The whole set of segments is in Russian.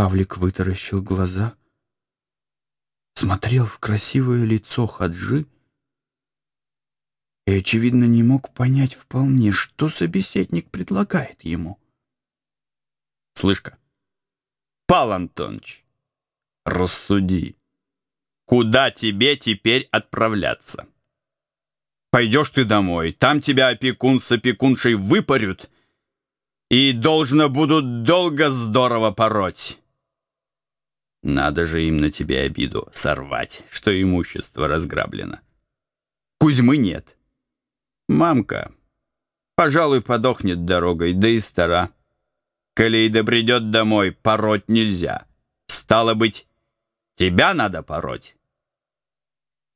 Павлик вытаращил глаза, смотрел в красивое лицо Хаджи и, очевидно, не мог понять вполне, что собеседник предлагает ему. «Слышь-ка, Пал Антонович, рассуди, куда тебе теперь отправляться? Пойдешь ты домой, там тебя опекун с опекуншей выпарют и должно будут долго здорово пороть. Надо же им на тебе обиду сорвать, что имущество разграблено. Кузьмы нет. Мамка, пожалуй, подохнет дорогой, да и стара. И придет домой, пороть нельзя. Стало быть, тебя надо пороть.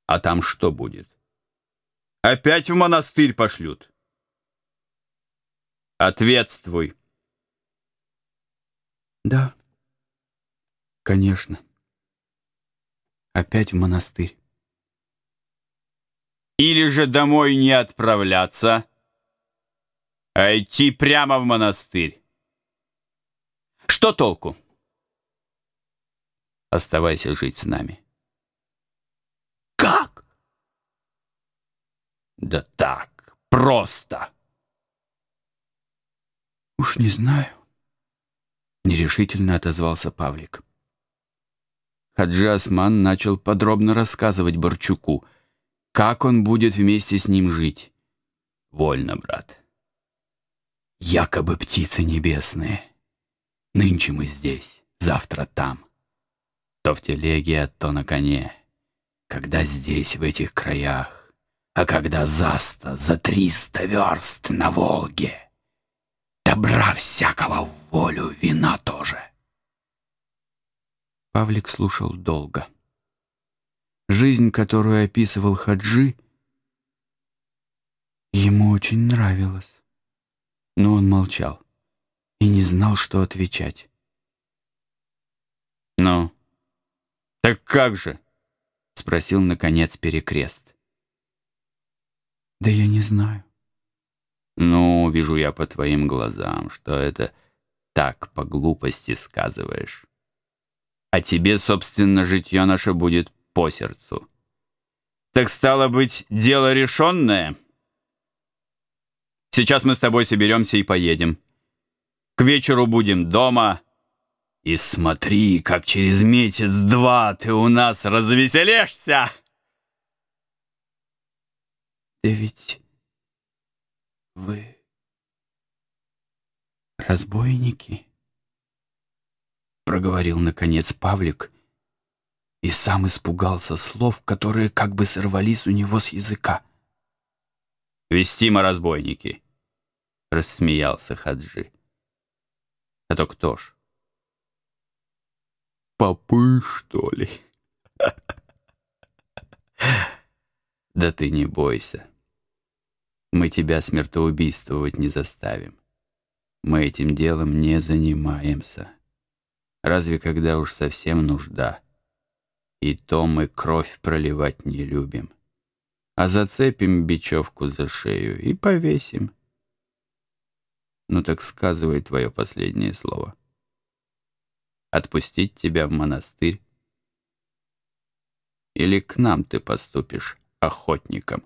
А там что будет? Опять в монастырь пошлют. Ответствуй. Да, конечно. Опять в монастырь. Или же домой не отправляться, а идти прямо в монастырь. Что толку? Оставайся жить с нами. Как? Да так, просто. Уж не знаю. Нерешительно отозвался Павлик. Хаджи Осман начал подробно рассказывать Борчуку, как он будет вместе с ним жить. Вольно, брат. Якобы птицы небесные. Нынче мы здесь, завтра там. То в телеге, то на коне. Когда здесь, в этих краях, а когда за сто, за триста верст на Волге. Добра всякого в волю, вина тоже. Павлик слушал долго. Жизнь, которую описывал Хаджи, ему очень нравилась. Но он молчал и не знал, что отвечать. «Ну, так как же?» — спросил, наконец, Перекрест. «Да я не знаю». «Ну, вижу я по твоим глазам, что это так по глупости сказываешь. А тебе, собственно, житье наше будет по сердцу. Так стало быть, дело решенное? Сейчас мы с тобой соберемся и поедем. К вечеру будем дома. И смотри, как через месяц-два ты у нас развеселишься!» «Да ведь вы разбойники?» Проговорил, наконец, Павлик и сам испугался слов, которые как бы сорвались у него с языка. «Вестимо разбойники!» — рассмеялся Хаджи. «А то кто ж?» «Попы, что ли?» «Да ты не бойся!» Мы тебя смертоубийствовать не заставим. Мы этим делом не занимаемся. Разве когда уж совсем нужда. И то мы кровь проливать не любим. А зацепим бечевку за шею и повесим. Ну так сказывай твое последнее слово. Отпустить тебя в монастырь? Или к нам ты поступишь охотником?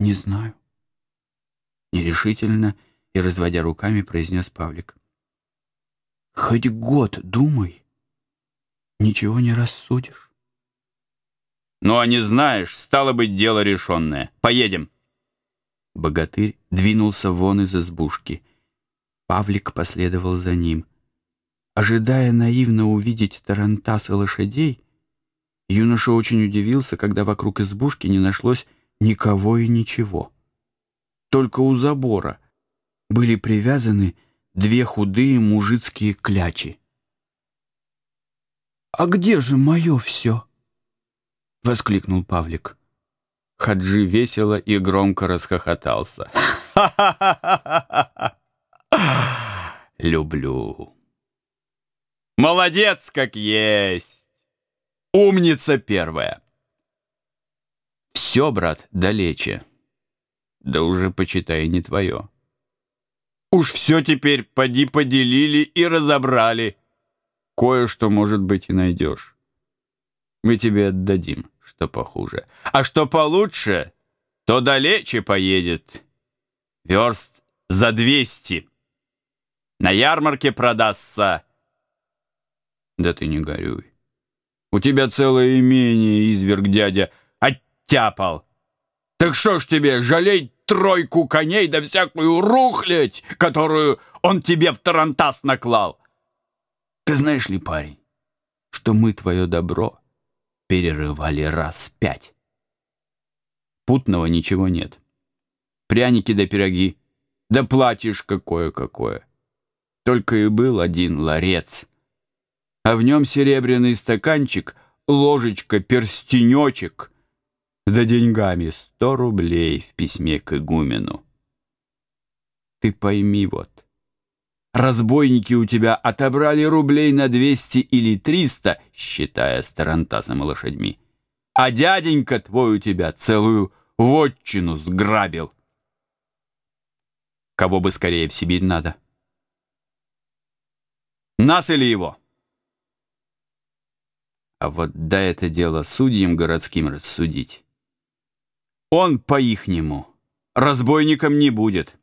«Не знаю». Нерешительно и, разводя руками, произнес Павлик. «Хоть год думай, ничего не рассудишь». «Ну, а не знаешь, стало быть, дело решенное. Поедем». Богатырь двинулся вон из избушки. Павлик последовал за ним. Ожидая наивно увидеть тарантасы лошадей, юноша очень удивился, когда вокруг избушки не нашлось никого и ничего. Только у забора были привязаны две худые мужицкие клячи. «А где же мое все?» — воскликнул Павлик. Хаджи весело и громко расхохотался. «Люблю». «Молодец, как есть! Умница первая!» Все, брат, далече. Да уже, почитай, не твое. Уж все теперь поди поделили и разобрали. Кое-что, может быть, и найдешь. Мы тебе отдадим, что похуже. А что получше, то далече поедет. Верст за двести. На ярмарке продастся. Да ты не горюй. У тебя целое имение, изверг дядя, оттяпал. Так что ж тебе, жалеть тройку коней да всякую рухлядь, которую он тебе в тарантас наклал? Ты знаешь ли, парень, что мы твое добро перерывали раз пять? Путного ничего нет. Пряники да пироги, да платьишь какое-какое. Только и был один ларец, а в нем серебряный стаканчик, ложечка, перстенечек — да деньгами сто рублей в письме к игумену. Ты пойми вот, разбойники у тебя отобрали рублей на двести или триста, считая с тарантасом и лошадьми, а дяденька твой у тебя целую вотчину сграбил. Кого бы скорее в Сибирь надо? Нас или его? А вот да это дело судьям городским рассудить. Он по-ихнему. Разбойником не будет.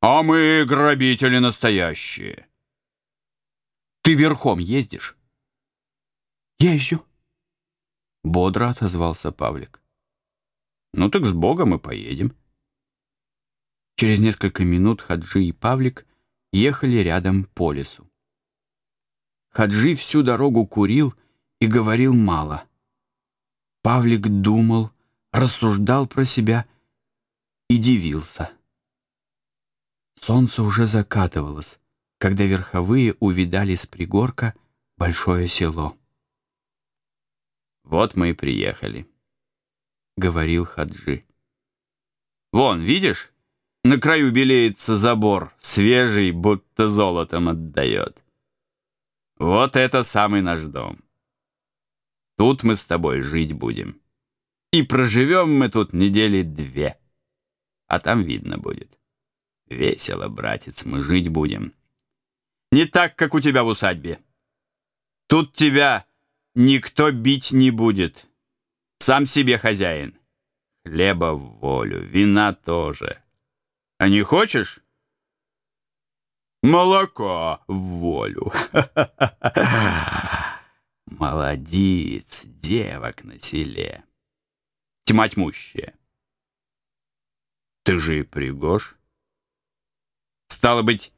А мы грабители настоящие. Ты верхом ездишь? Езжу. Бодро отозвался Павлик. Ну так с Богом и поедем. Через несколько минут Хаджи и Павлик ехали рядом по лесу. Хаджи всю дорогу курил и говорил мало. Павлик думал, рассуждал про себя и дивился. Солнце уже закатывалось, когда верховые увидали с пригорка большое село. «Вот мы и приехали», — говорил Хаджи. «Вон, видишь, на краю белеется забор, свежий, будто золотом отдает. Вот это самый наш дом. Тут мы с тобой жить будем». И проживем мы тут недели две. А там видно будет. Весело, братец, мы жить будем. Не так, как у тебя в усадьбе. Тут тебя никто бить не будет. Сам себе хозяин. Хлеба в волю, вина тоже. А не хочешь? Молоко в волю. Молодец, девок на селе тьма тьмущая. Ты же и пригож. Стало быть,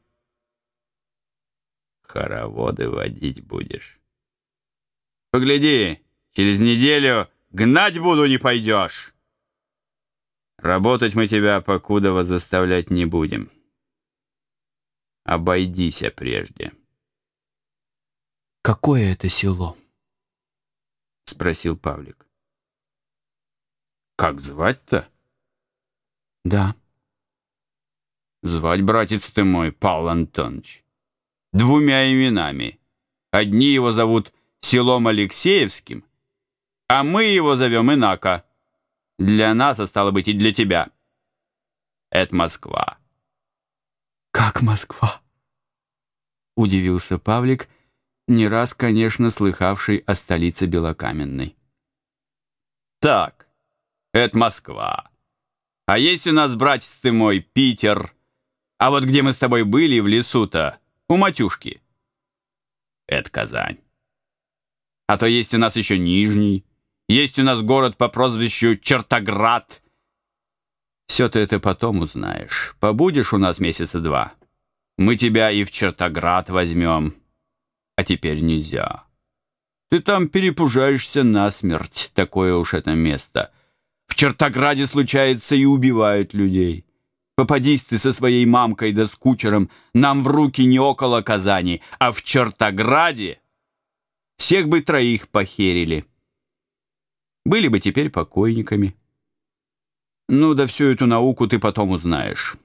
хороводы водить будешь. Погляди, через неделю гнать буду не пойдешь. Работать мы тебя покудова заставлять не будем. Обойдися прежде. «Какое это село?» — спросил Павлик. Как звать-то? Да. Звать, братец ты мой, Павел Антонович. Двумя именами. Одни его зовут селом Алексеевским, а мы его зовем Инако. Для нас, а стало быть, и для тебя. Это Москва. Как Москва? Удивился Павлик, не раз, конечно, слыхавший о столице Белокаменной. Так, это Москва. А есть у нас, братец ты мой, Питер. А вот где мы с тобой были в лесу-то, у Матюшки. Это Казань. А то есть у нас еще Нижний. Есть у нас город по прозвищу Чертоград. Все ты это потом узнаешь. Побудешь у нас месяца два. Мы тебя и в Чертоград возьмем. А теперь нельзя. Ты там перепужаешься насмерть, такое уж это место. В Чертограде случается и убивают людей. Попадись ты со своей мамкой да с кучером нам в руки не около Казани, а в Чертограде всех бы троих похерили. Были бы теперь покойниками. Ну да всю эту науку ты потом узнаешь.